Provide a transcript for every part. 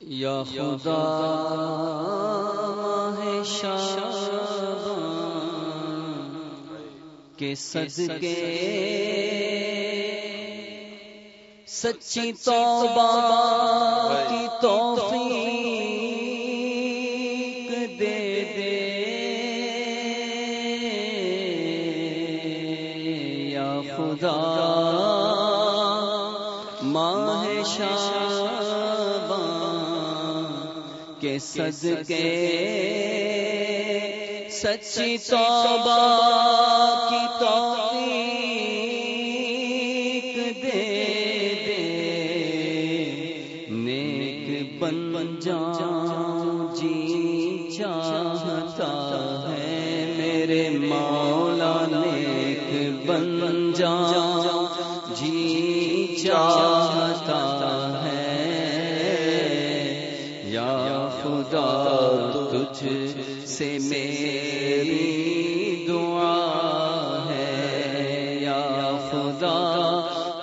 یا خدا ہے کے صدقے سچی توبہ کی توبہ کے صدقے سچی توبہ کی توفیق دے دے۔ نیک بن جاؤں جی چاہتا ہے میرے مولا نیک بن جاؤں۔ خدا، تجھ سے میری دعا ہے۔ یا خدا،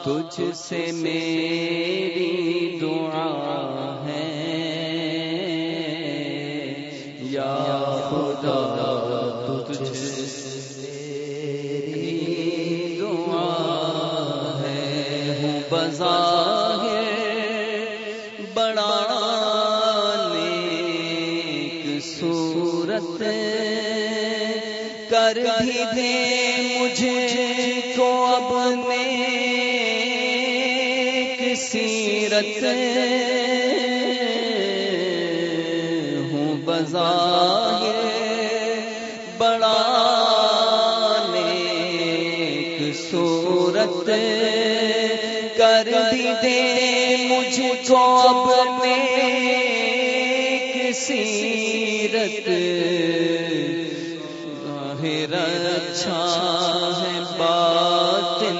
تجھ سے میری دعا ہے۔ یا خدا، تجھ سے میری دعا ہے۔ ہوں صورت کر بھی دے مجھے کو اب نیک سیرت ہوں بظاہر سیرت ظاہر اچھا ہے، باطن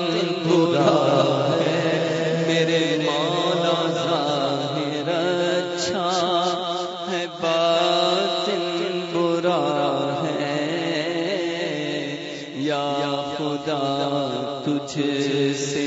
برا ہے۔ میرے مولا، ظاہر اچھا ہے، باطن برا ہے۔ یا خدا، تجھ سے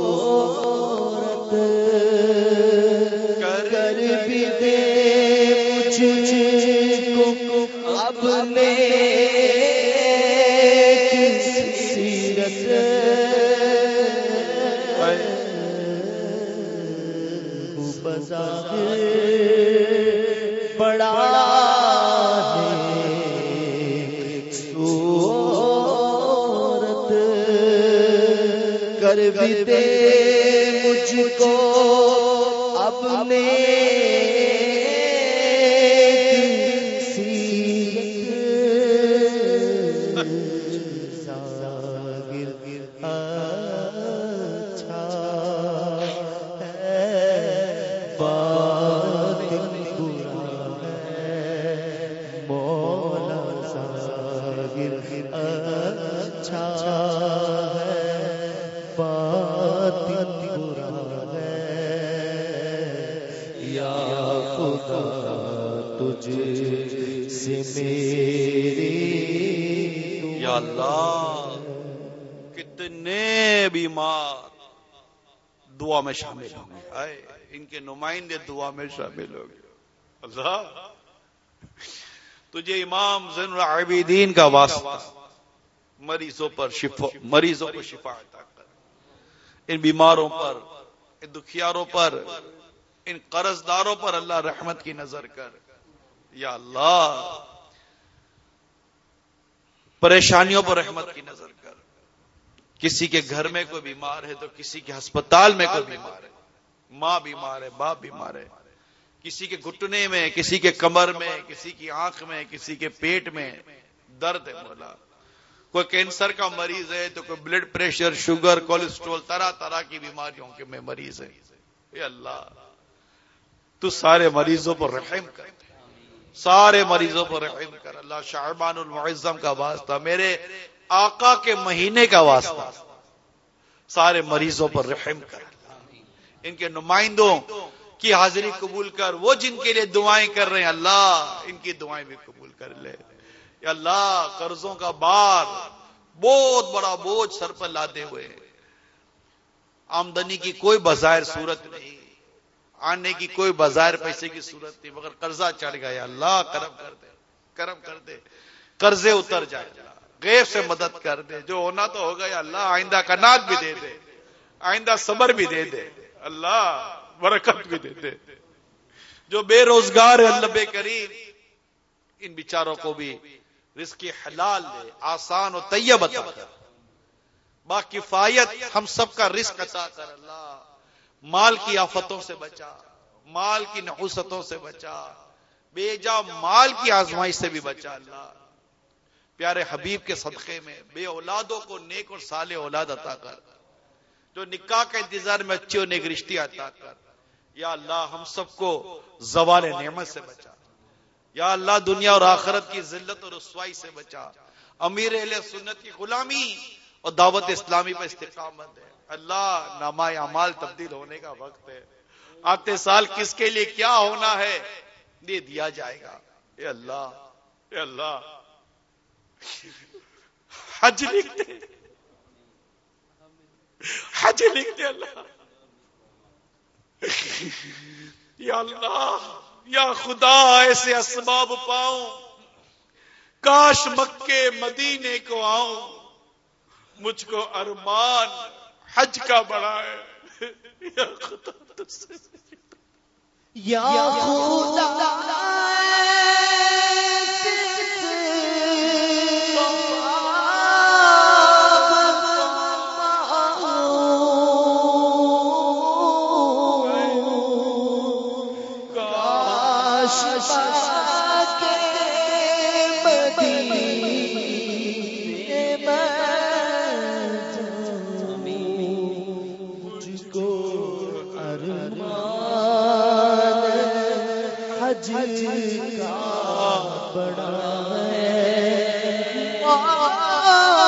کر بھی دے مجھ کو اپنے اچھا ہے باطن یا سے یا اللہ، کتنے بیمار دعا میں شامل ہوں گے۔ آئے، ان کے نمائندے دعا میں شامل ہو گئے اللہ، تجھے امام زین العابدین کا واسطہ، مریضوں پر شفا، مریضوں کو شفا عطا کر۔ ان بیماروں پر، ان دکھیاروں پر، ان قرض داروں پر اللہ رحمت کی نظر کر۔ یا اللہ، پریشانیوں پر رحمت کی نظر کر۔ کسی کے گھر میں کوئی بیمار ہے تو کسی کے ہسپتال میں کوئی بیمار ہے۔ ماں بیمار ہے، باپ بیمار ہے۔ کسی کے گھٹنے میں، کسی کے کمر میں، کسی کی آنکھ میں، کسی کے پیٹ میں درد ہے مولا۔ کوئی کینسر کا مریض ہے تو کوئی بلڈ پریشر، شوگر، کولیسٹرول، طرح طرح کی بیماریوں کے میں مریض ہے۔ اے اللہ، تو سارے مریضوں پر رحم کر۔ سارے مریضوں پر رحم کر۔ اللہ شاہبان المعظم کا واسطہ، میرے آقا کے مہینے کا واسطہ۔ سارے مریضوں پر رحم کر۔ ان کے نمائندوں کی حاضری قبول کر۔ وہ جن کے لیے دعائیں کر رہے ہیں، اللہ ان کی دعائیں بھی قبول کر لے۔ یا اللہ قرضوں کا بار بہت بڑا بوجھ سر پر لاتے ہوئے آمدنی کی کوئی بظاہر صورت نہیں۔ آنے کی کوئی بظاہر پیسے کی صورت نہیں، مگر قرضہ چڑھ گیا۔ اللہ، کرم کر دے، کرم کر دے۔ قرضے اتر جائے غیب سے مدد کر دے۔ جو ہونا تو ہو گیا اللہ، آئندہ کنات بھی دے دے۔ آئندہ صبر بھی دے دے۔ اللہ برکت بھی دے دے۔ جو بے روزگار ہے، اللہ بے کریم ان بیچاروں کو بھی رزق حلال دے آسان و طیب عطا کر۔ با کفایت ہم سب کا رزق عطا کر۔ اللہ مال کی آفتوں سے بچا، مال کی نحوستوں سے بچا۔ بے جا مال کی آزمائی سے بھی بچا۔ اللہ پیارے حبیب کے صدقے میں بے اولادوں کو نیک اور سالے اولاد عطا کر۔ جو نکاح کے انتظار میں اچھی اور نیک رشتی عطا کر۔ یا اللہ ہم سب کو زوال نعمت سے بچا۔ یا اللہ دنیا اور آخرت کی ذلت اور رسوائی سے بچا۔ امیر اہل سنت کی غلامی اور دعوت اسلامی پر استقامت ہے۔ اللہ نامہ اعمال تبدیل ہونے کا وقت ہے۔ آتے سال کس کے لیے کیا ہونا ہے؟ یہ دیا جائے گا۔ اے اللہ اے اللہ۔ حج لکھتے۔ حج لکھتے اللہ۔ یا اللہ۔ یا خدا ایسے اسباب پاؤں۔ کاش مکے مدینے کو آؤں۔ مجھ کو ارمان حج کا بڑا ہے یا خدا یا خدا خدا